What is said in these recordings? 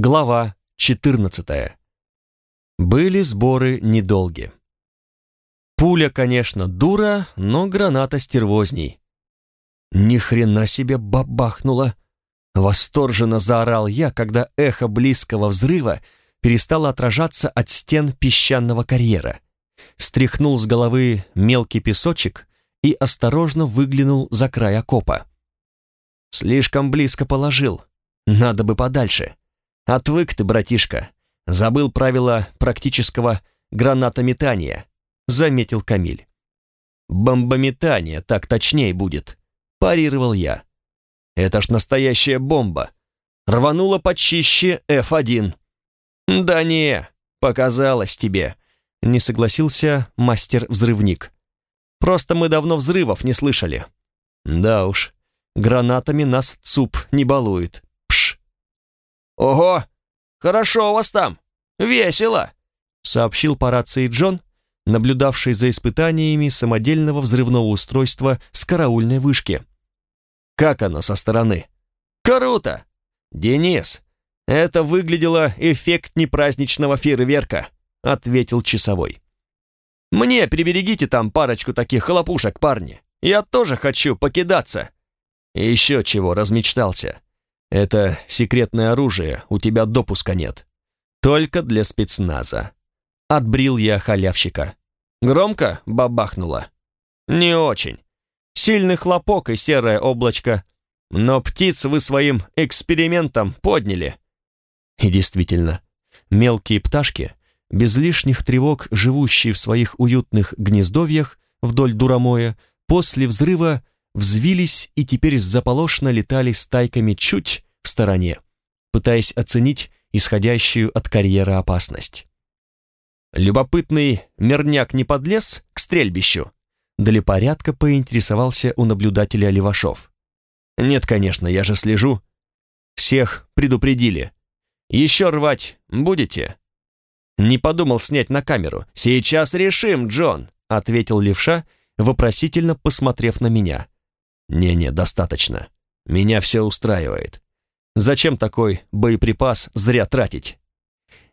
Глава 14. Были сборы недолги. Пуля, конечно, дура, но граната стервозней. Ни хрена себе бабахнула. Восторженно заорал я, когда эхо близкого взрыва перестало отражаться от стен песчаного карьера. Стряхнул с головы мелкий песочек и осторожно выглянул за край окопа. Слишком близко положил. Надо бы подальше. Отвык ты, братишка. Забыл правила практического гранатометания, заметил Камиль. Бомбометание, так точнее будет, парировал я. Это ж настоящая бомба. Рванула почище F1. Да не, показалось тебе, не согласился мастер-взрывник. Просто мы давно взрывов не слышали. Да уж, гранатами нас ЦУП не балует. «Ого! Хорошо у вас там! Весело!» сообщил по рации Джон, наблюдавший за испытаниями самодельного взрывного устройства с караульной вышки. «Как оно со стороны?» «Круто! Денис, это выглядело эффектней праздничного фейерверка», ответил часовой. «Мне приберегите там парочку таких хлопушек, парни. Я тоже хочу покидаться». «Еще чего размечтался. Это секретное оружие, у тебя допуска нет. Только для спецназа. Отбрил я халявщика. Громко бабахнуло? Не очень. Сильный хлопок и серое облачко. Но птиц вы своим экспериментом подняли. И действительно, мелкие пташки, без лишних тревог живущие в своих уютных гнездовьях вдоль Дурамоя, после взрыва взвились и теперь заполошно летали стайками чуть в стороне, пытаясь оценить исходящую от карьера опасность. Любопытный мерняк не подлез к стрельбищу? Для порядка поинтересовался у наблюдателя Левашов. Нет, конечно, я же слежу. Всех предупредили. Еще рвать будете? Не подумал снять на камеру. Сейчас решим, Джон, ответил левша, вопросительно посмотрев на меня. «Не-не, достаточно. Меня все устраивает. Зачем такой боеприпас зря тратить?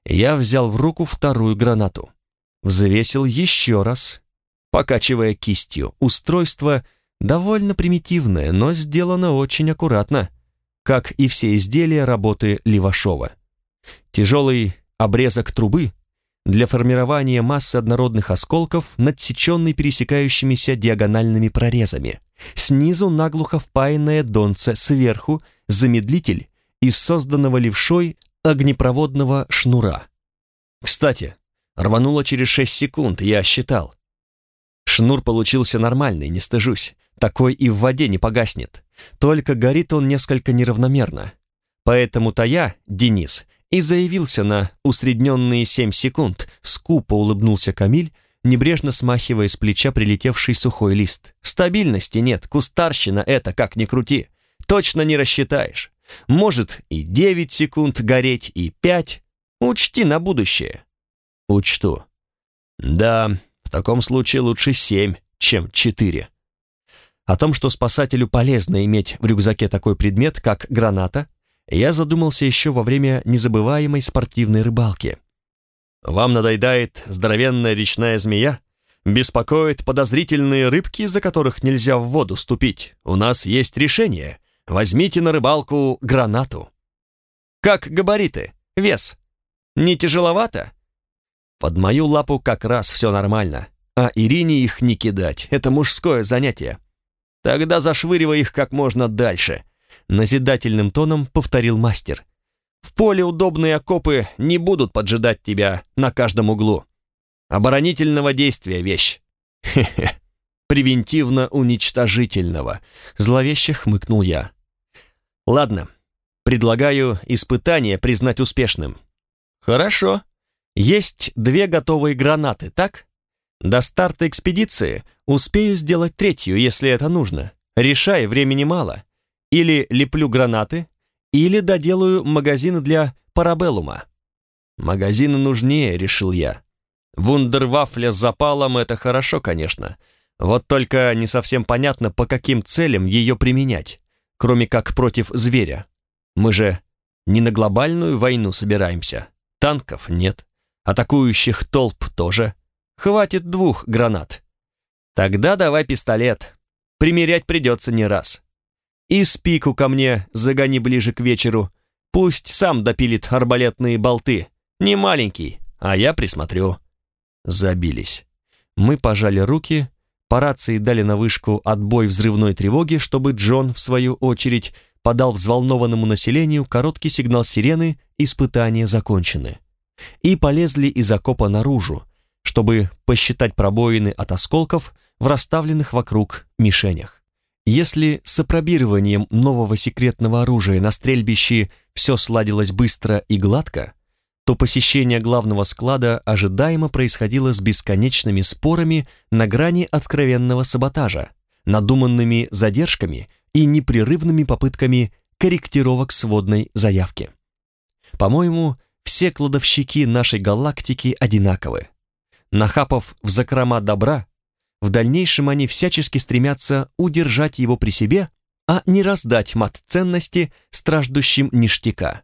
Я взял в руку вторую гранату. Взвесил еще раз, покачивая кистью. Устройство довольно примитивное, но сделано очень аккуратно, как и все изделия работы Левашова. Тяжелый обрезок трубы для формирования массы однородных осколков, надсеченный пересекающимися диагональными прорезами. Снизу наглухо впаянное донце, сверху замедлитель из созданного левшой огнепроводного шнура. Кстати, рвануло через 6 секунд, я считал. Шнур получился нормальный, не стыжусь. Такой и в воде не погаснет. Только горит он несколько неравномерно. Поэтому-то я, Денис, и заявился на усредненные 7 секунд, скупо улыбнулся Камиль, небрежно смахивая с плеча прилетевший сухой лист. Стабильности нет, кустарщина это, как ни крути. Точно не рассчитаешь. Может и 9 секунд гореть, и 5. Учти на будущее. Учту. Да, в таком случае лучше 7, чем 4. О том, что спасателю полезно иметь в рюкзаке такой предмет, как граната, я задумался еще во время незабываемой спортивной рыбалки. Вам надоедает здоровенная речная змея? Беспокоит подозрительные рыбки, за которых нельзя в воду ступить? У нас есть решение. Возьмите на рыбалку гранату. Как габариты? Вес? Не тяжеловато? Под мою лапу как раз все нормально, а Ирине их не кидать, это мужское занятие. Тогда зашвыривай их как можно дальше, назидательным тоном повторил мастер. В поле удобные окопы не будут поджидать тебя на каждом углу. Оборонительного действия вещь. Хе-хе. Превентивно-уничтожительного, зловеще хмыкнул я. Ладно, предлагаю испытание признать успешным. Хорошо. Есть две готовые гранаты, так? До старта экспедиции успею сделать третью, если это нужно. Решай, времени мало. Или леплю гранаты, или доделаю магазины для парабеллума. Магазины нужнее, решил я. Вундервафля с запалом — это хорошо, конечно. Вот только не совсем понятно, по каким целям ее применять кроме как против зверя. Мы же не на глобальную войну собираемся. Танков нет, атакующих толп тоже. Хватит двух гранат. Тогда давай пистолет. Примерять придется не раз. И спику ко мне загони ближе к вечеру. Пусть сам допилит арбалетные болты. Не маленький, а я присмотрю. Забились. Мы пожали руки, по рации дали на вышку отбой взрывной тревоги, чтобы Джон, в свою очередь, подал взволнованному населению короткий сигнал сирены «Испытания закончены». И полезли из окопа наружу, чтобы посчитать пробоины от осколков в расставленных вокруг мишенях. Если с опробированием нового секретного оружия на стрельбище все сладилось быстро и гладко, то посещение главного склада ожидаемо происходило с бесконечными спорами на грани откровенного саботажа, надуманными задержками и непрерывными попытками корректировок сводной заявки. По-моему, все кладовщики нашей галактики одинаковы. Нахапав в закрома добра, в дальнейшем они всячески стремятся удержать его при себе, а не раздать мат-ценности страждущим ништяка.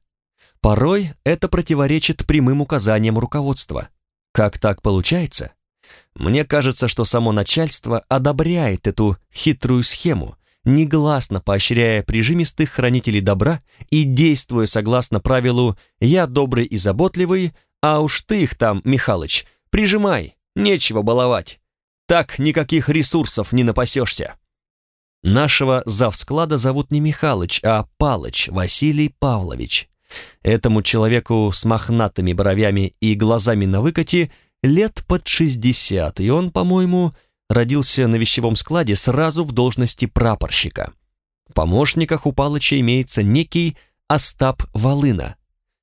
Порой это противоречит прямым указаниям руководства. Как так получается? Мне кажется, что само начальство одобряет эту хитрую схему, негласно поощряя прижимистых хранителей добра и действуя согласно правилу «я добрый и заботливый, а уж ты их там, Михалыч, прижимай, нечего баловать. Так никаких ресурсов не напасешься». Нашего завсклада зовут не Михалыч, а Палыч Василий Павлович. Этому человеку с мохнатыми бровями и глазами на выкате лет под шестьдесят, и он, по-моему, родился на вещевом складе сразу в должности прапорщика. В помощниках у Палыча имеется некий Остап Волына,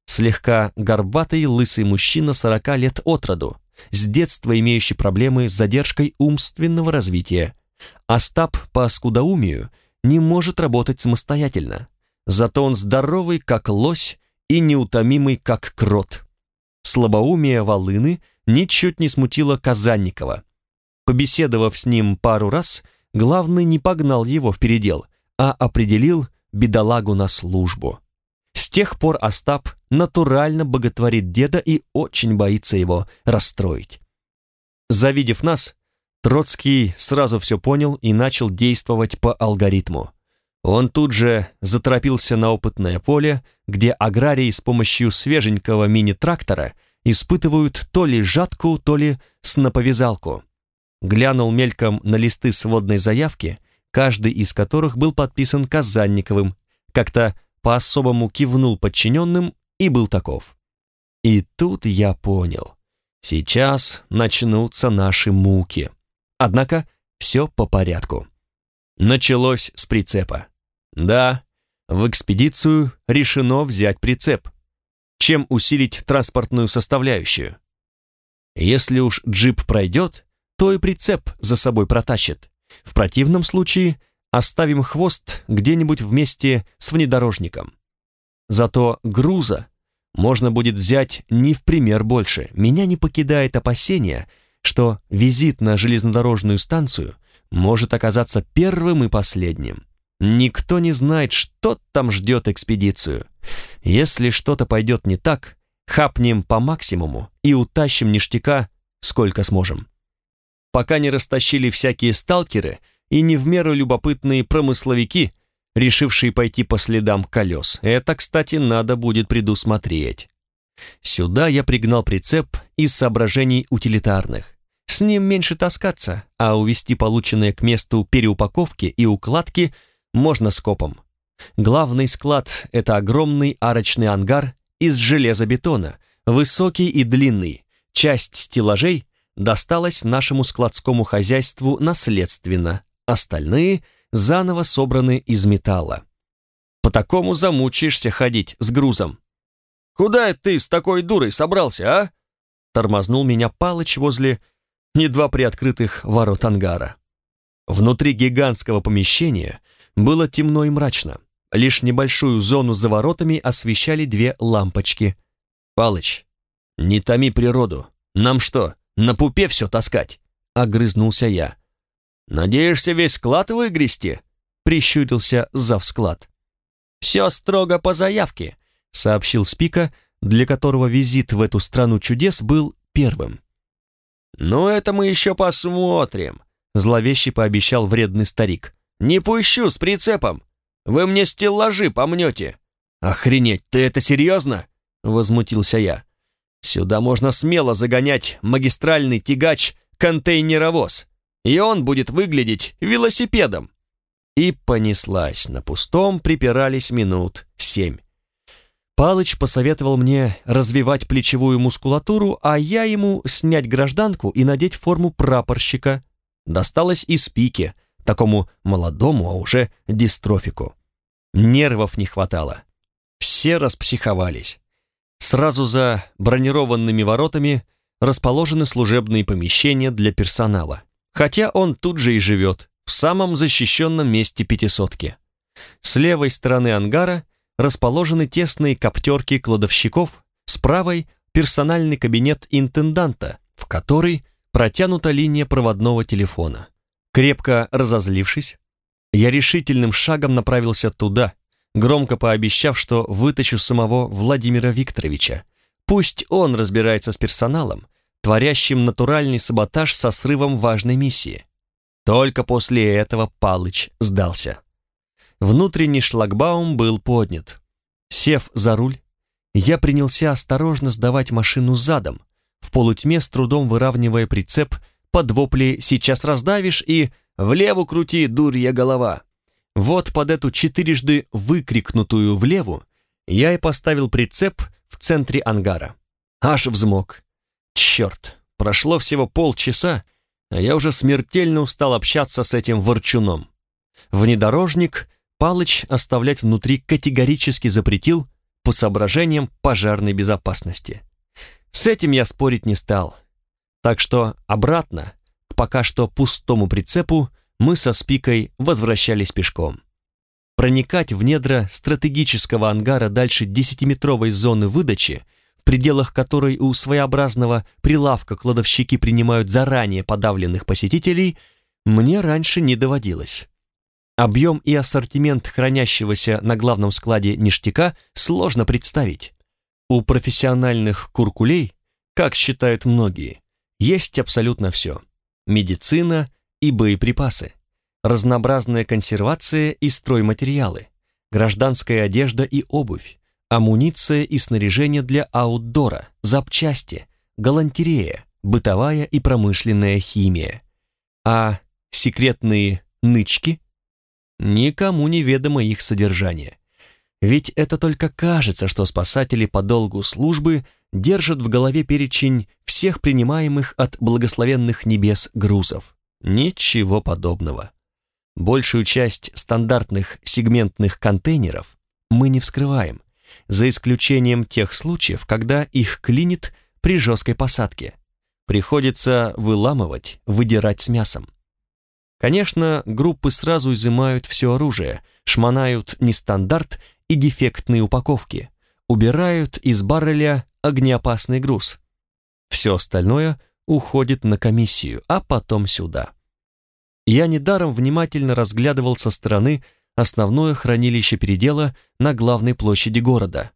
слегка горбатый лысый мужчина сорока лет от роду, с детства имеющий проблемы с задержкой умственного развития. Остап по скудоумию не может работать самостоятельно, зато он здоровый, как лось, и неутомимый, как крот. Слабоумие Волыны ничуть не смутило Казанникова, Побеседовав с ним пару раз, главный не погнал его в передел, а определил бедолагу на службу. С тех пор Остап натурально боготворит деда и очень боится его расстроить. Завидев нас, Троцкий сразу все понял и начал действовать по алгоритму. Он тут же заторопился на опытное поле, где аграрии с помощью свеженького мини-трактора испытывают то ли жатку, то ли сноповязалку глянул мельком на листы сводной заявки, каждый из которых был подписан Казанниковым, как-то по-особому кивнул подчиненным и был таков. И тут я понял. Сейчас начнутся наши муки. Однако все по порядку. Началось с прицепа. Да, в экспедицию решено взять прицеп. Чем усилить транспортную составляющую? Если уж джип пройдет, то и прицеп за собой протащит. В противном случае оставим хвост где-нибудь вместе с внедорожником. Зато груза можно будет взять не в пример больше. Меня не покидает опасение, что визит на железнодорожную станцию может оказаться первым и последним. Никто не знает, что там ждет экспедицию. Если что-то пойдет не так, хапнем по максимуму и утащим ништяка сколько сможем пока не растащили всякие сталкеры и не в меру любопытные промысловики, решившие пойти по следам колес. Это, кстати, надо будет предусмотреть. Сюда я пригнал прицеп из соображений утилитарных. С ним меньше таскаться, а увести полученное к месту переупаковки и укладки можно скопом. Главный склад – это огромный арочный ангар из железобетона, высокий и длинный. Часть стеллажей досталось нашему складскому хозяйству наследственно, остальные заново собраны из металла. По такому замучаешься ходить с грузом. «Куда ты с такой дурой собрался, а?» Тормознул меня Палыч возле едва приоткрытых ворот ангара. Внутри гигантского помещения было темно и мрачно. Лишь небольшую зону за воротами освещали две лампочки. «Палыч, не томи природу. Нам что, на пупе все таскать!» — огрызнулся я. «Надеешься весь склад выгрести?» — прищурился завсклад. «Все строго по заявке. сообщил Спика, для которого визит в эту страну чудес был первым. «Ну, это мы еще посмотрим», — зловеще пообещал вредный старик. «Не пущу с прицепом. Вы мне стеллажи помнете». «Охренеть, ты это серьезно?» — возмутился я. «Сюда можно смело загонять магистральный тягач-контейнеровоз, и он будет выглядеть велосипедом». И понеслась, на пустом припирались минут семь. Палыч посоветовал мне развивать плечевую мускулатуру, а я ему снять гражданку и надеть форму прапорщика. Досталось из пики, такому молодому, а уже дистрофику. Нервов не хватало. Все распсиховались. Сразу за бронированными воротами расположены служебные помещения для персонала. Хотя он тут же и живет, в самом защищенном месте пятисотки. С левой стороны ангара расположены тесные коптерки кладовщиков, с правой – персональный кабинет интенданта, в который протянута линия проводного телефона. Крепко разозлившись, я решительным шагом направился туда, громко пообещав, что вытащу самого Владимира Викторовича. Пусть он разбирается с персоналом, творящим натуральный саботаж со срывом важной миссии. Только после этого Палыч сдался. Внутренний шлагбаум был поднят. Сев за руль, я принялся осторожно сдавать машину задом, в полутьме с трудом выравнивая прицеп под вопли «сейчас раздавишь» и «влево крути, дурья голова». Вот под эту четырежды выкрикнутую влеву я и поставил прицеп в центре ангара. Аж взмок. Черт, прошло всего полчаса, а я уже смертельно устал общаться с этим ворчуном. Внедорожник Палыч оставлять внутри категорически запретил по соображениям пожарной безопасности. С этим я спорить не стал. Так что обратно, к пока что пустому прицепу, мы со Спикой возвращались пешком. Проникать в недра стратегического ангара дальше десятиметровой зоны выдачи, пределах которой у своеобразного прилавка кладовщики принимают заранее подавленных посетителей, мне раньше не доводилось. Объем и ассортимент хранящегося на главном складе ништяка сложно представить. У профессиональных куркулей, как считают многие, есть абсолютно все. Медицина и боеприпасы, разнообразная консервация и стройматериалы, гражданская одежда и обувь, амуниция и снаряжение для аутдора, запчасти, галантерея, бытовая и промышленная химия. А секретные нычки – Никому не ведомо их содержание. Ведь это только кажется, что спасатели по долгу службы держат в голове перечень всех принимаемых от благословенных небес грузов. Ничего подобного. Большую часть стандартных сегментных контейнеров мы не вскрываем, за исключением тех случаев, когда их клинит при жесткой посадке. Приходится выламывать, выдирать с мясом. Конечно, группы сразу изымают все оружие, шмонают нестандарт и дефектные упаковки, убирают из барреля огнеопасный груз. Все остальное уходит на комиссию, а потом сюда. Я недаром внимательно разглядывал со стороны основное хранилище передела на главной площади города.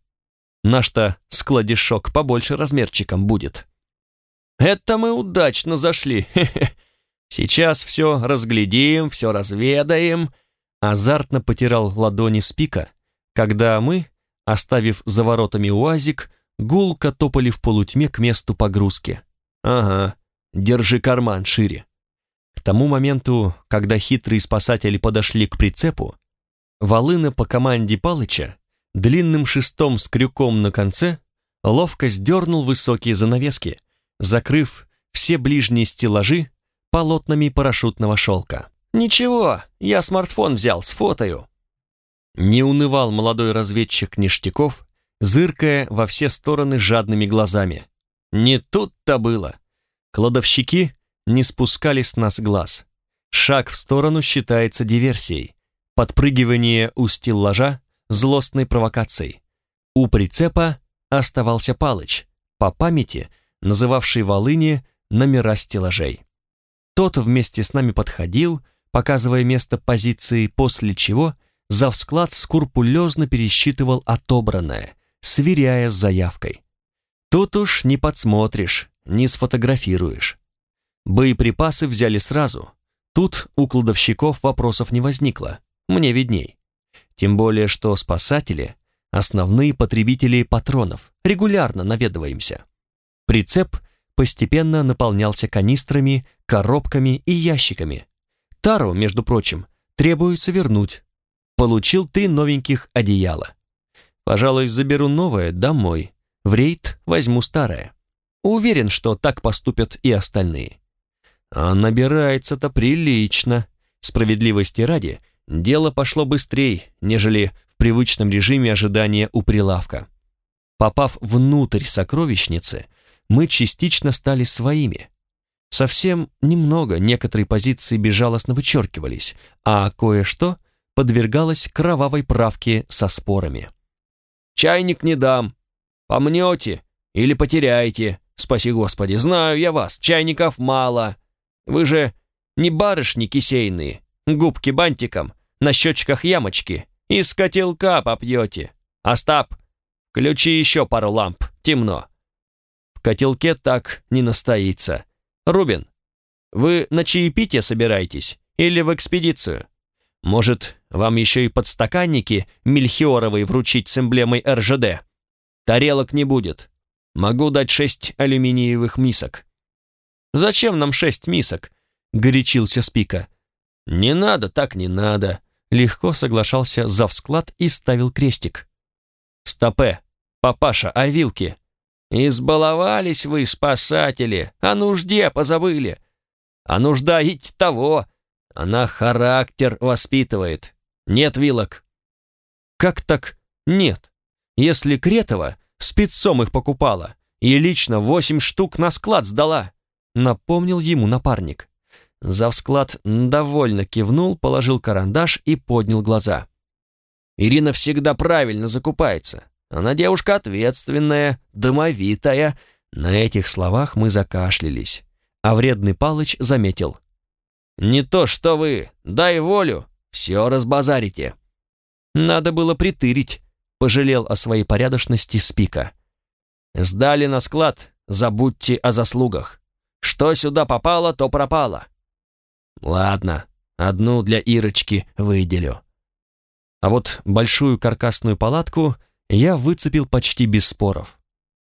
Наш-то складишок побольше размерчиком будет. «Это мы удачно зашли, хе-хе», Сейчас все разглядим, все разведаем. Азартно потирал ладони спика, когда мы, оставив за воротами уазик, гулко топали в полутьме к месту погрузки. Ага, держи карман шире. К тому моменту, когда хитрые спасатели подошли к прицепу, Волына по команде Палыча длинным шестом с крюком на конце ловко сдернул высокие занавески, закрыв все ближние стеллажи полотнами парашютного шелка. «Ничего, я смартфон взял, сфотою». Не унывал молодой разведчик Ништяков, зыркая во все стороны жадными глазами. Не тут-то было. Кладовщики не спускали с нас глаз. Шаг в сторону считается диверсией. Подпрыгивание у стеллажа — злостной провокацией. У прицепа оставался Палыч, по памяти называвший Волыни номера стеллажей. Тот вместе с нами подходил, показывая место позиции, после чего завсклад скрупулезно пересчитывал отобранное, сверяя с заявкой. Тут уж не подсмотришь, не сфотографируешь. Боеприпасы взяли сразу. Тут у кладовщиков вопросов не возникло. Мне видней. Тем более, что спасатели — основные потребители патронов. Регулярно наведываемся. Прицеп постепенно наполнялся канистрами, коробками и ящиками. Тару, между прочим, требуется вернуть. Получил три новеньких одеяла. Пожалуй, заберу новое домой. В рейд возьму старое. Уверен, что так поступят и остальные. А набирается-то прилично. Справедливости ради, дело пошло быстрее, нежели в привычном режиме ожидания у прилавка. Попав внутрь сокровищницы, мы частично стали своими. Совсем немного некоторые позиции безжалостно вычеркивались, а кое-что подвергалось кровавой правке со спорами. «Чайник не дам. Помнете или потеряете. Спаси Господи, знаю я вас, чайников мало. Вы же не барышни кисейные, губки бантиком, на щечках ямочки, из котелка попьете. Остап, ключи еще пару ламп, темно». В котелке так не настоится. «Рубин, вы на чаепитие собираетесь или в экспедицию? Может, вам еще и подстаканники мельхиоровые вручить с эмблемой РЖД? Тарелок не будет. Могу дать шесть алюминиевых мисок». «Зачем нам шесть мисок?» — горячился Спика. «Не надо, так не надо», — легко соглашался завсклад и ставил крестик. «Стопе, папаша, а вилки?» «Избаловались вы, спасатели, о нужде позабыли. А нужда ведь того, она характер воспитывает. Нет вилок». «Как так нет? Если Кретова спецом их покупала и лично восемь штук на склад сдала», напомнил ему напарник. Завсклад довольно кивнул, положил карандаш и поднял глаза. «Ирина всегда правильно закупается. Она девушка ответственная, домовитая. На этих словах мы закашлялись. А вредный Палыч заметил. «Не то что вы, дай волю, все разбазарите». Надо было притырить, пожалел о своей порядочности Спика. «Сдали на склад, забудьте о заслугах. Что сюда попало, то пропало». «Ладно, одну для Ирочки выделю». А вот большую каркасную палатку я выцепил почти без споров.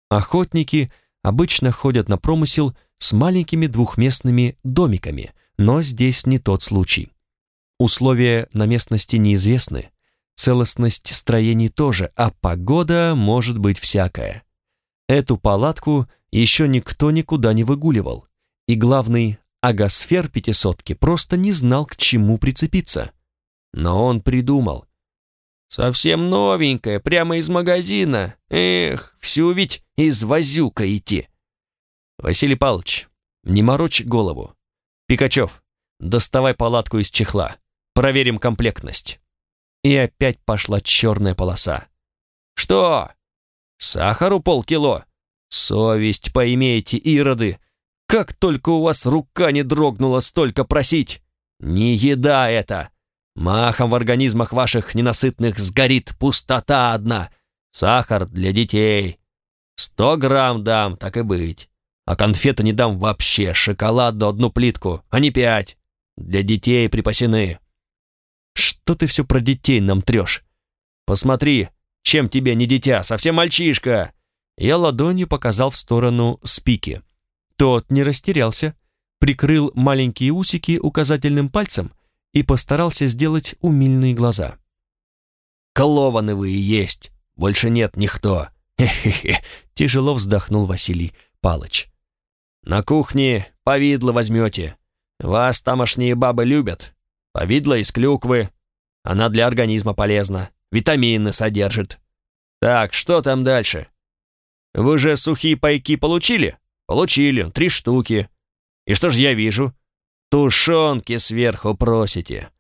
Охотники обычно ходят на промысел с маленькими двухместными домиками, но здесь не тот случай. Условия на местности неизвестны, целостность строений тоже, а погода может быть всякая. Эту палатку еще никто никуда не выгуливал, и главный агосфер пятисотки просто не знал, к чему прицепиться. Но он придумал, Совсем новенькая, прямо из магазина. Эх, всю ведь из Вазюка идти. Василий Павлович, не морочь голову. Пикачев, доставай палатку из чехла. Проверим комплектность. И опять пошла черная полоса. Что? Сахару полкило? Совесть поимейте, ироды. Как только у вас рука не дрогнула столько просить. Не еда это. Махом в организмах ваших ненасытных сгорит пустота одна. Сахар для детей. Сто грамм дам, так и быть. А конфеты не дам вообще, шоколаду одну плитку, а не пять. Для детей припасены. Что ты все про детей нам трешь? Посмотри, чем тебе не дитя, совсем мальчишка. Я ладонью показал в сторону спики. Тот не растерялся, прикрыл маленькие усики указательным пальцем и постарался сделать умильные глаза. «Клованы вы и есть, больше нет никто!» «Хе-хе-хе!» — тяжело вздохнул Василий Палыч. «На кухне повидло возьмете. Вас тамошние бабы любят. Повидло из клюквы. Она для организма полезна. Витамины содержит. Так, что там дальше? Вы же сухие пайки получили? Получили, три штуки. И что ж я вижу? Тушенки сверху просите.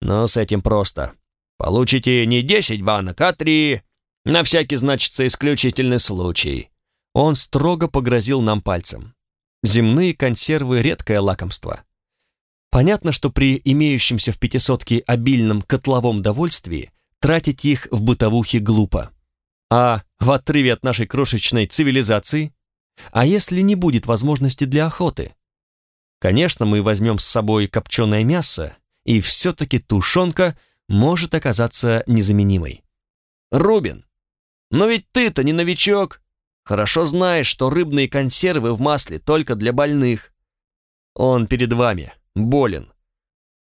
Но с этим просто. Получите не 10 банок, а 3. На всякий, значится, исключительный случай. Он строго погрозил нам пальцем. Земные консервы — редкое лакомство. Понятно, что при имеющемся в пятисотке обильном котловом довольствии тратить их в бытовухе глупо. А в отрыве от нашей крошечной цивилизации? А если не будет возможности для охоты? Конечно, мы возьмем с собой копченое мясо, и все-таки тушенка может оказаться незаменимой. Рубин, но ведь ты-то не новичок. Хорошо знаешь, что рыбные консервы в масле только для больных. Он перед вами, болен.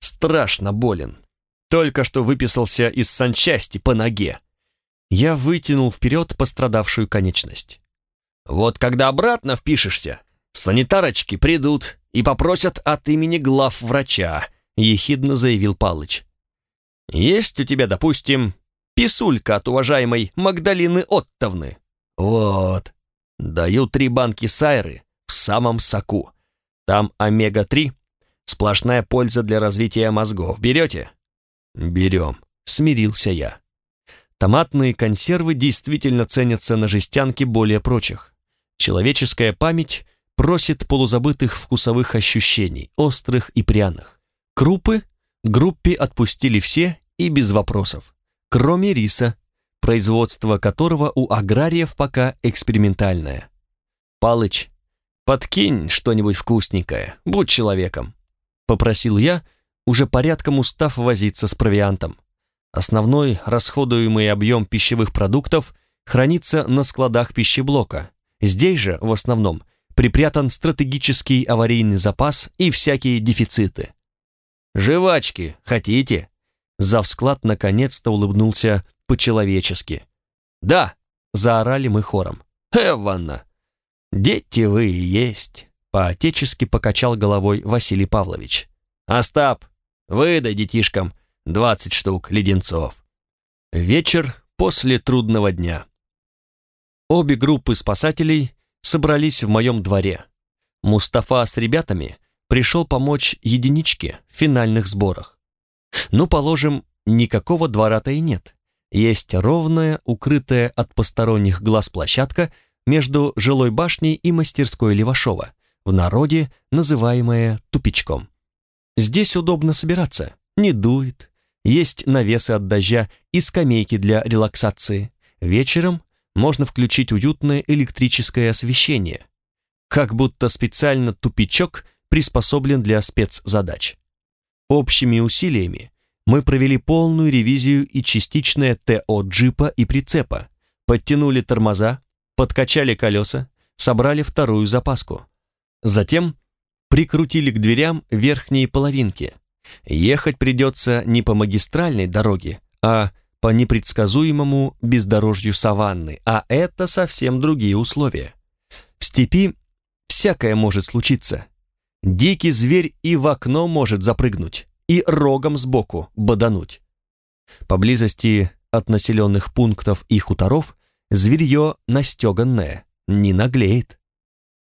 Страшно болен. Только что выписался из санчасти по ноге. Я вытянул вперед пострадавшую конечность. Вот когда обратно впишешься, санитарочки придут и попросят от имени глав врача, ехидно заявил Палыч. Есть у тебя, допустим, писулька от уважаемой Магдалины Оттовны? Вот. Даю три банки сайры в самом соку. Там омега-3, сплошная польза для развития мозгов. Берете? Берем, смирился я. Томатные консервы действительно ценятся на жестянке более прочих. Человеческая память просит полузабытых вкусовых ощущений, острых и пряных. Крупы группе отпустили все и без вопросов, кроме риса, производство которого у аграриев пока экспериментальное. «Палыч, подкинь что-нибудь вкусненькое, будь человеком», — попросил я, уже порядком устав возиться с провиантом. Основной расходуемый объем пищевых продуктов хранится на складах пищеблока. Здесь же, в основном, припрятан стратегический аварийный запас и всякие дефициты. «Жвачки хотите?» Завсклад наконец-то улыбнулся по-человечески. «Да!» — заорали мы хором. «Эванна!» «Дети вы и есть!» — по-отечески покачал головой Василий Павлович. «Остап, выдай детишкам Двадцать штук леденцов. Вечер после трудного дня. Обе группы спасателей собрались в моем дворе. Мустафа с ребятами пришел помочь единичке в финальных сборах. Ну, положим, никакого двора-то и нет. Есть ровная, укрытая от посторонних глаз площадка между жилой башней и мастерской Левашова, в народе называемая тупичком. Здесь удобно собираться, не дует, есть навесы от дождя и скамейки для релаксации. Вечером можно включить уютное электрическое освещение. Как будто специально тупичок приспособлен для спецзадач. Общими усилиями мы провели полную ревизию и частичное ТО джипа и прицепа, подтянули тормоза, подкачали колеса, собрали вторую запаску. Затем прикрутили к дверям верхние половинки – Ехать придется не по магистральной дороге, а по непредсказуемому бездорожью саванны, а это совсем другие условия. В степи всякое может случиться. Дикий зверь и в окно может запрыгнуть, и рогом сбоку бодануть. Поблизости от населенных пунктов и хуторов зверье настеганное, не наглеет.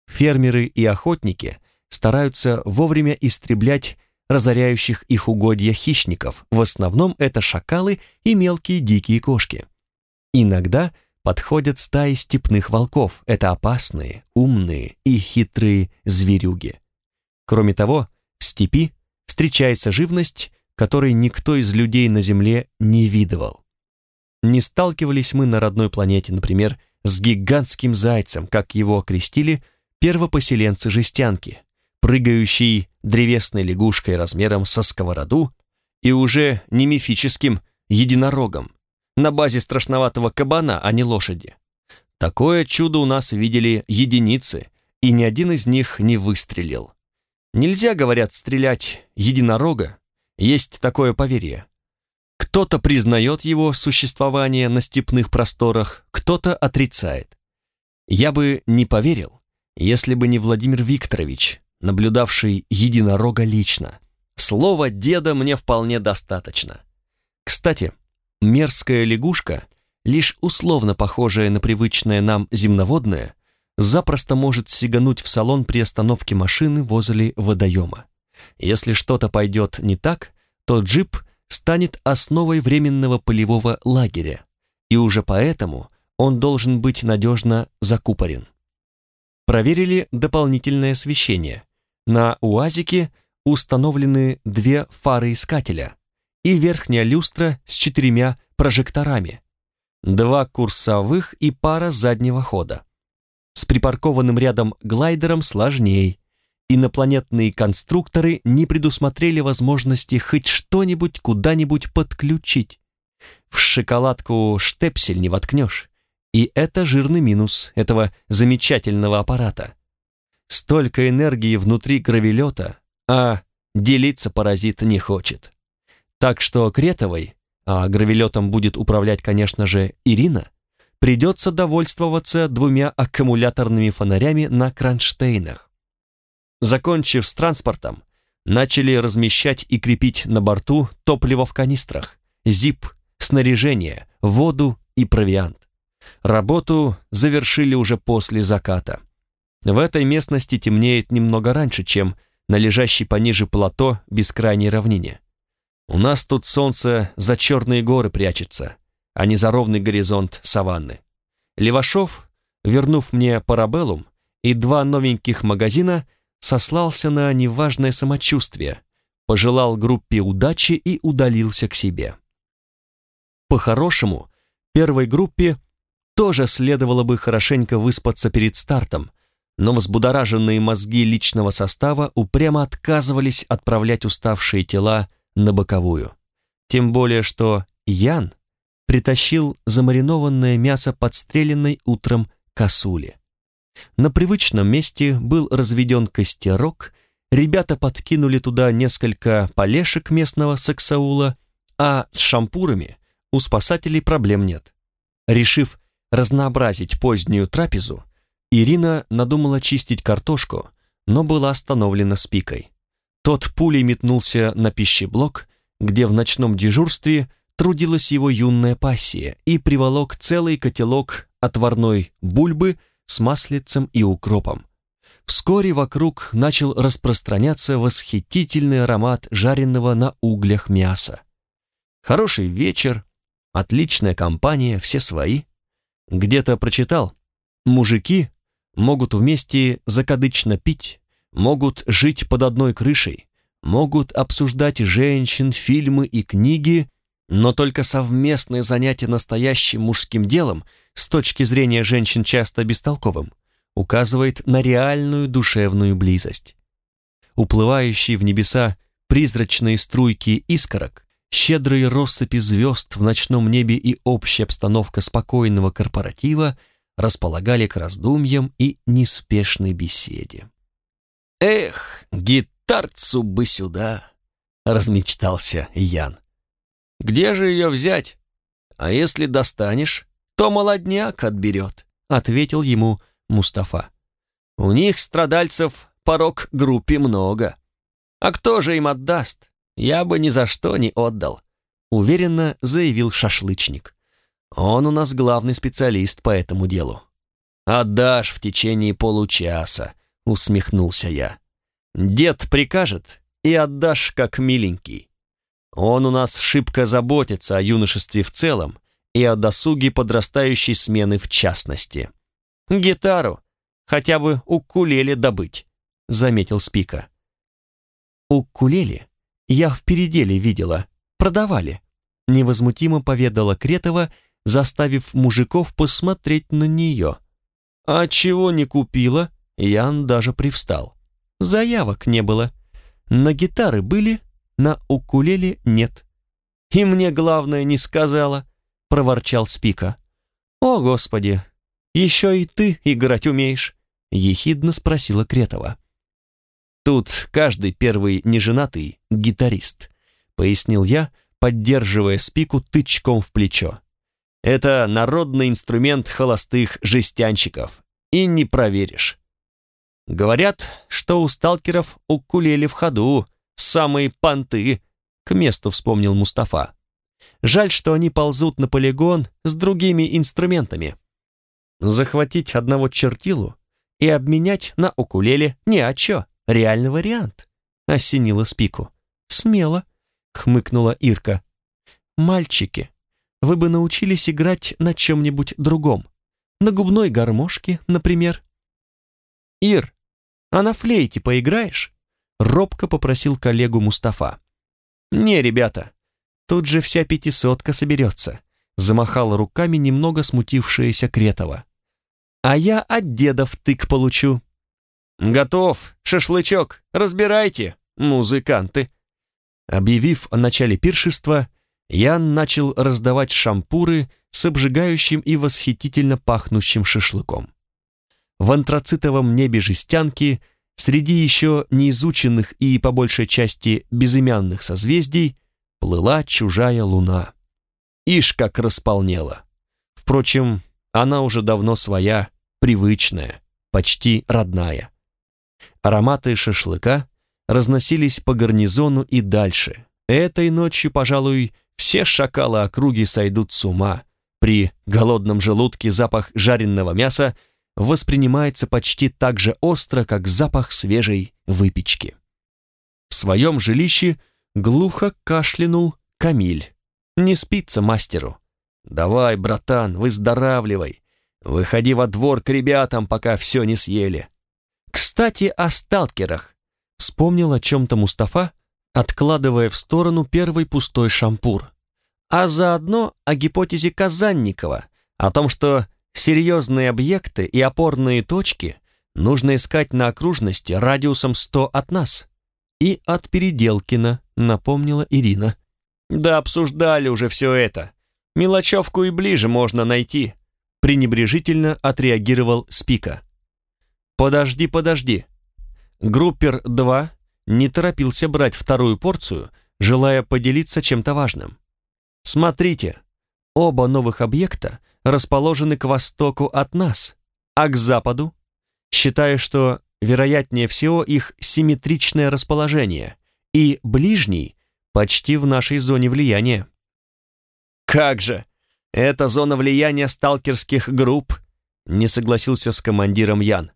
Фермеры и охотники стараются вовремя истреблять разоряющих их угодья хищников, в основном это шакалы и мелкие дикие кошки. Иногда подходят стаи степных волков, это опасные, умные и хитрые зверюги. Кроме того, в степи встречается живность, которой никто из людей на Земле не видывал. Не сталкивались мы на родной планете, например, с гигантским зайцем, как его окрестили первопоселенцы-жестянки, прыгающий древесной лягушкой размером со сковороду и уже не мифическим единорогом на базе страшноватого кабана, а не лошади. Такое чудо у нас видели единицы, и ни один из них не выстрелил. Нельзя, говорят, стрелять единорога, есть такое поверье. Кто-то признает его существование на степных просторах, кто-то отрицает. Я бы не поверил, если бы не Владимир Викторович, наблюдавший единорога лично. Слова деда мне вполне достаточно. Кстати, мерзкая лягушка, лишь условно похожая на привычное нам земноводное, запросто может сигануть в салон при остановке машины возле водоема. Если что-то пойдет не так, то джип станет основой временного полевого лагеря, и уже поэтому он должен быть надежно закупорен. Проверили дополнительное освещение. На УАЗике установлены две фары искателя и верхняя люстра с четырьмя прожекторами. два курсовых и пара заднего хода. С припаркованным рядом глайдером сложней. Инопланетные конструкторы не предусмотрели возможности хоть что-нибудь куда-нибудь подключить. В шоколадку штепсель не воткнешь. И это жирный минус этого замечательного аппарата. Столько энергии внутри гравелета, а делиться паразит не хочет. Так что Кретовой, а гравелетом будет управлять, конечно же, Ирина, придется довольствоваться двумя аккумуляторными фонарями на кронштейнах. Закончив с транспортом, начали размещать и крепить на борту топливо в канистрах, зип, снаряжение, воду и провиант. Работу завершили уже после заката. В этой местности темнеет немного раньше, чем на лежащей пониже плато бескрайней равнине. У нас тут солнце за черные горы прячется, а не за ровный горизонт саванны. Левашов, вернув мне парабеллум и два новеньких магазина, сослался на неважное самочувствие, пожелал группе удачи и удалился к себе. По-хорошему, первой группе тоже следовало бы хорошенько выспаться перед стартом, но взбудораженные мозги личного состава упрямо отказывались отправлять уставшие тела на боковую. Тем более, что Ян притащил замаринованное мясо подстреленной утром косули. На привычном месте был разведен костерок, ребята подкинули туда несколько полешек местного саксаула, а с шампурами у спасателей проблем нет. Решив разнообразить позднюю трапезу, Ирина надумала чистить картошку, но была остановлена спикой. Тот пулей метнулся на пищеблок, где в ночном дежурстве трудилась его юная пассия и приволок целый котелок отварной бульбы с маслицем и укропом. Вскоре вокруг начал распространяться восхитительный аромат жареного на углях мяса. Хороший вечер, отличная компания, все свои. Где-то прочитал, мужики могут вместе закадычно пить, могут жить под одной крышей, могут обсуждать женщин, фильмы и книги, но только совместное занятие настоящим мужским делом, с точки зрения женщин часто бестолковым, указывает на реальную душевную близость. Уплывающие в небеса призрачные струйки искорок, щедрые россыпи звезд в ночном небе и общая обстановка спокойного корпоратива располагали к раздумьям и неспешной беседе. «Эх, гитарцу бы сюда!» — размечтался Ян. «Где же ее взять? А если достанешь, то молодняк отберет», — ответил ему Мустафа. «У них страдальцев порог группе много. А кто же им отдаст? Я бы ни за что не отдал», — уверенно заявил шашлычник. «Он у нас главный специалист по этому делу». «Отдашь в течение получаса», — усмехнулся я. «Дед прикажет, и отдашь как миленький. Он у нас шибко заботится о юношестве в целом и о досуге подрастающей смены в частности. Гитару хотя бы укулеле добыть», — заметил Спика. «Укулеле я в переделе видела, продавали», — невозмутимо поведала Кретова, заставив мужиков посмотреть на нее. «А чего не купила?» Ян даже привстал. Заявок не было. На гитары были, на укулеле нет. И мне главное не сказала, проворчал Спика. О, Господи, еще и ты играть умеешь, ехидно спросила Кретова. Тут каждый первый неженатый гитарист, пояснил я, поддерживая Спику тычком в плечо. Это народный инструмент холостых жестянщиков, и не проверишь. Говорят, что у сталкеров укулеле в ходу, самые понты, к месту вспомнил Мустафа. Жаль, что они ползут на полигон с другими инструментами. Захватить одного чертилу и обменять на укулеле ни о чё, реальный вариант, осенила Спику. Смело, хмыкнула Ирка. Мальчики, вы бы научились играть на чем-нибудь другом. На губной гармошке, например. Ир, а на флейте поиграешь? Робко попросил коллегу Мустафа. Не, ребята, тут же вся пятисотка соберется. замахала руками немного смутившаяся Кретова. «А я от деда втык получу». «Готов, шашлычок, разбирайте, музыканты». Объявив о начале пиршества, Ян начал раздавать шампуры с обжигающим и восхитительно пахнущим шашлыком. В антрацитовом небе жестянки, среди еще неизученных и, по большей части, безымянных созвездий, плыла чужая луна. Ишь как располнела. Впрочем, она уже давно своя, привычная, почти родная. Ароматы шашлыка разносились по гарнизону и дальше. Этой ночью, пожалуй, все шакалы округи сойдут с ума. При голодном желудке запах жареного мяса воспринимается почти так же остро, как запах свежей выпечки. В своем жилище глухо кашлянул Камиль. Не спится мастеру. «Давай, братан, выздоравливай. Выходи во двор к ребятам, пока все не съели». «Кстати, о сталкерах», — вспомнил о чем-то Мустафа, откладывая в сторону первый пустой шампур. А заодно о гипотезе Казанникова, о том, что серьезные объекты и опорные точки нужно искать на окружности радиусом 100 от нас. И от Переделкина, напомнила Ирина. Да обсуждали уже все это. Мелочевку и ближе можно найти. Пренебрежительно отреагировал Спика. Подожди, подожди. Группер 2 не торопился брать вторую порцию, желая поделиться чем-то важным. Смотрите, оба новых объекта расположены к востоку от нас, а к западу, считая, что вероятнее всего их симметричное расположение, и ближний почти в нашей зоне влияния. «Как же! Это зона влияния сталкерских групп!» не согласился с командиром Ян.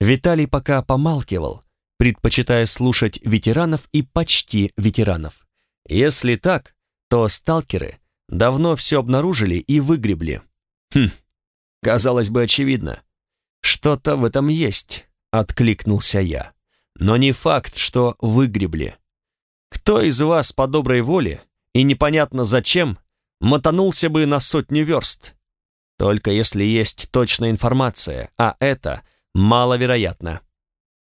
Виталий пока помалкивал, предпочитая слушать ветеранов и почти ветеранов. Если так, то сталкеры давно все обнаружили и выгребли. Хм, казалось бы, очевидно. Что-то в этом есть, откликнулся я. Но не факт, что выгребли. Кто из вас по доброй воле и непонятно зачем мотанулся бы на сотню верст? Только если есть точная информация, а это маловероятно.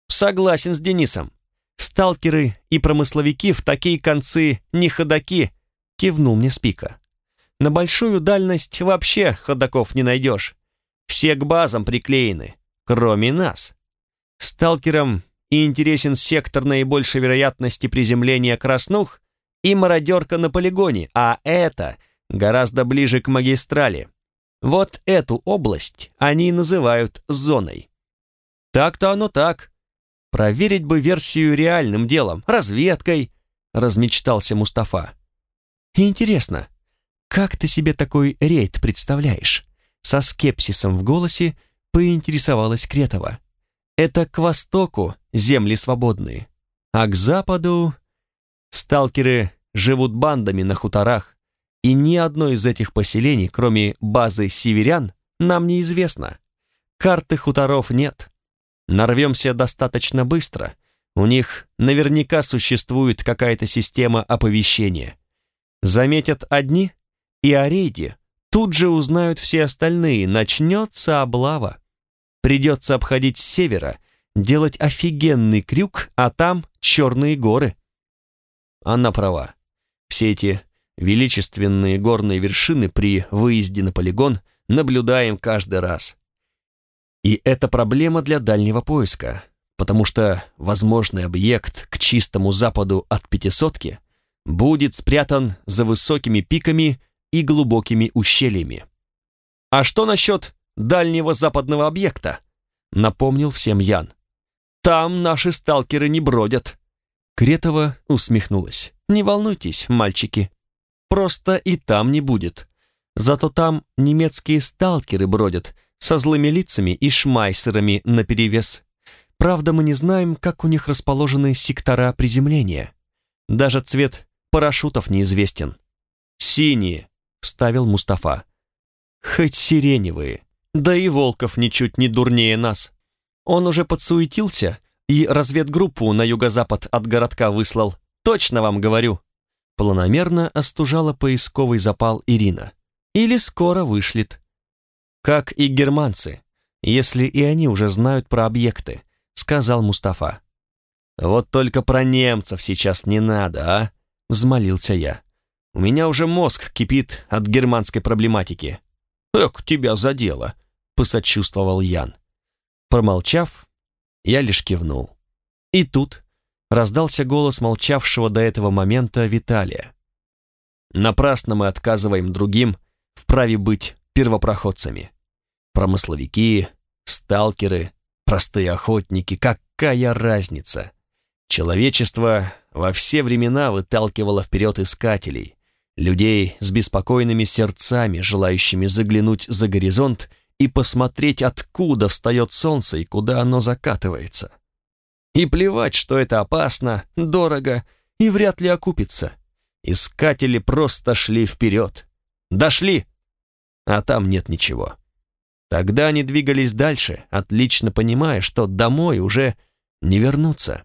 Согласен с Денисом. Сталкеры и промысловики в такие концы не ходаки, кивнул мне Спика. На большую дальность вообще ходаков не найдешь. Все к базам приклеены, кроме нас. Сталкерам и интересен сектор наибольшей вероятности приземления краснух и мародерка на полигоне, а это гораздо ближе к магистрали. Вот эту область они называют зоной. Так-то оно так. Проверить бы версию реальным делом, разведкой, размечтался Мустафа. Интересно, как ты себе такой рейд представляешь? Со скепсисом в голосе поинтересовалась Кретова. Это к востоку земли свободные, а к западу сталкеры живут бандами на хуторах, и ни одно из этих поселений, кроме базы северян, нам неизвестно. Карты хуторов нет. Нарвемся достаточно быстро. У них наверняка существует какая-то система оповещения. Заметят одни, и о рейде тут же узнают все остальные, начнется облава. Придется обходить с севера, делать офигенный крюк, а там черные горы. Она права. Все эти величественные горные вершины при выезде на полигон наблюдаем каждый раз. И это проблема для дальнего поиска, потому что возможный объект к чистому западу от пятисотки будет спрятан за высокими пиками и глубокими ущельями. А что насчет дальнего западного объекта», — напомнил всем Ян. «Там наши сталкеры не бродят». Кретова усмехнулась. «Не волнуйтесь, мальчики. Просто и там не будет. Зато там немецкие сталкеры бродят со злыми лицами и шмайсерами наперевес. Правда, мы не знаем, как у них расположены сектора приземления. Даже цвет парашютов неизвестен». «Синие», — вставил Мустафа. Хоть сиреневые. Да и Волков ничуть не дурнее нас. Он уже подсуетился и разведгруппу на юго-запад от городка выслал. Точно вам говорю. Планомерно остужала поисковый запал Ирина. или скоро вышлет. Как и германцы, если и они уже знают про объекты, сказал Мустафа. Вот только про немцев сейчас не надо, а? Взмолился я. У меня уже мозг кипит от германской проблематики. Эх, тебя задело, посочувствовал Ян. Промолчав, я лишь кивнул. И тут раздался голос молчавшего до этого момента Виталия. Напрасно мы отказываем другим в праве быть первопроходцами. Промысловики, сталкеры, простые охотники, какая разница? Человечество во все времена выталкивало вперед искателей, людей с беспокойными сердцами, желающими заглянуть за горизонт и посмотреть, откуда встает солнце и куда оно закатывается. И плевать, что это опасно, дорого и вряд ли окупится. Искатели просто шли вперед. Дошли, а там нет ничего. Тогда они двигались дальше, отлично понимая, что домой уже не вернуться.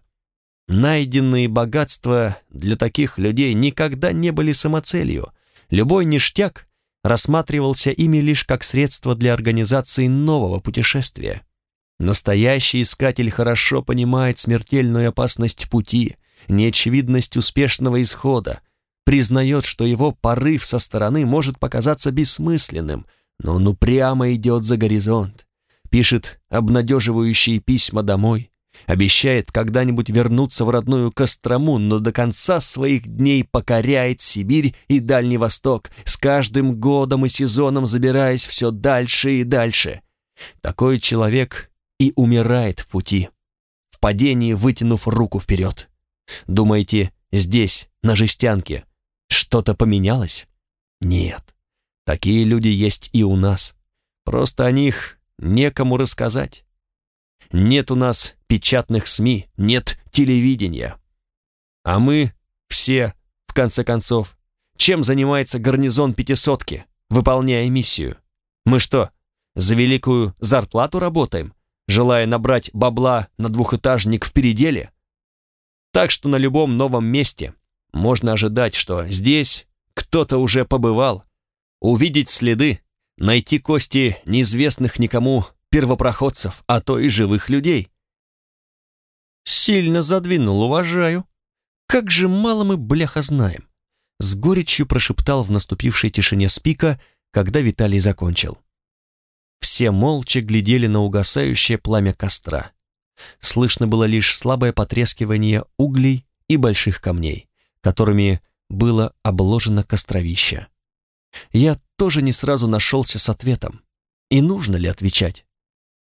Найденные богатства для таких людей никогда не были самоцелью. Любой ништяк рассматривался ими лишь как средство для организации нового путешествия. Настоящий искатель хорошо понимает смертельную опасность пути, неочевидность успешного исхода, признает, что его порыв со стороны может показаться бессмысленным, но он упрямо идет за горизонт, пишет обнадеживающие письма домой, обещает когда-нибудь вернуться в родную Кострому, но до конца своих дней покоряет Сибирь и Дальний Восток, с каждым годом и сезоном забираясь все дальше и дальше. Такой человек и умирает в пути, в падении вытянув руку вперед. Думаете, здесь, на жестянке, что-то поменялось? Нет. Такие люди есть и у нас. Просто о них некому рассказать. Нет у нас печатных СМИ, нет телевидения. А мы все, в конце концов, чем занимается гарнизон пятисотки, выполняя миссию? Мы что, за великую зарплату работаем, желая набрать бабла на двухэтажник в переделе? Так что на любом новом месте можно ожидать, что здесь кто-то уже побывал, увидеть следы, найти кости неизвестных никому первопроходцев, а то и живых людей. Сильно задвинул, уважаю. Как же мало мы, бляха, знаем. С горечью прошептал в наступившей тишине Спика, когда Виталий закончил. Все молча глядели на угасающее пламя костра. Слышно было лишь слабое потрескивание углей и больших камней которыми было обложено костровище. Я тоже не сразу нашелся с ответом. И нужно ли отвечать?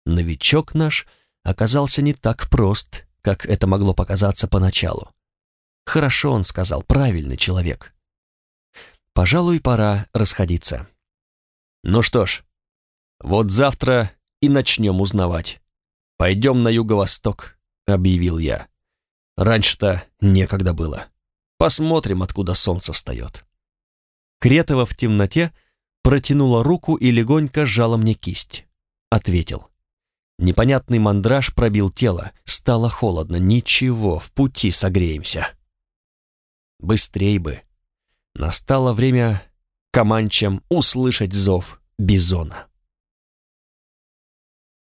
Новичок наш оказался не так прост, как это могло показаться поначалу. Хорошо он сказал, правильный человек. Пожалуй, пора расходиться. Ну что ж, вот завтра и начнем узнавать. Пойдем на юго-восток, объявил я. Раньше-то некогда было. Посмотрим, откуда солнце встает. Кретова в темноте протянула руку и легонько сжала мне кисть. Ответил. Непонятный мандраж пробил тело, стало холодно. Ничего, в пути согреемся. Быстрей бы. Настало время команчам услышать зов бизона.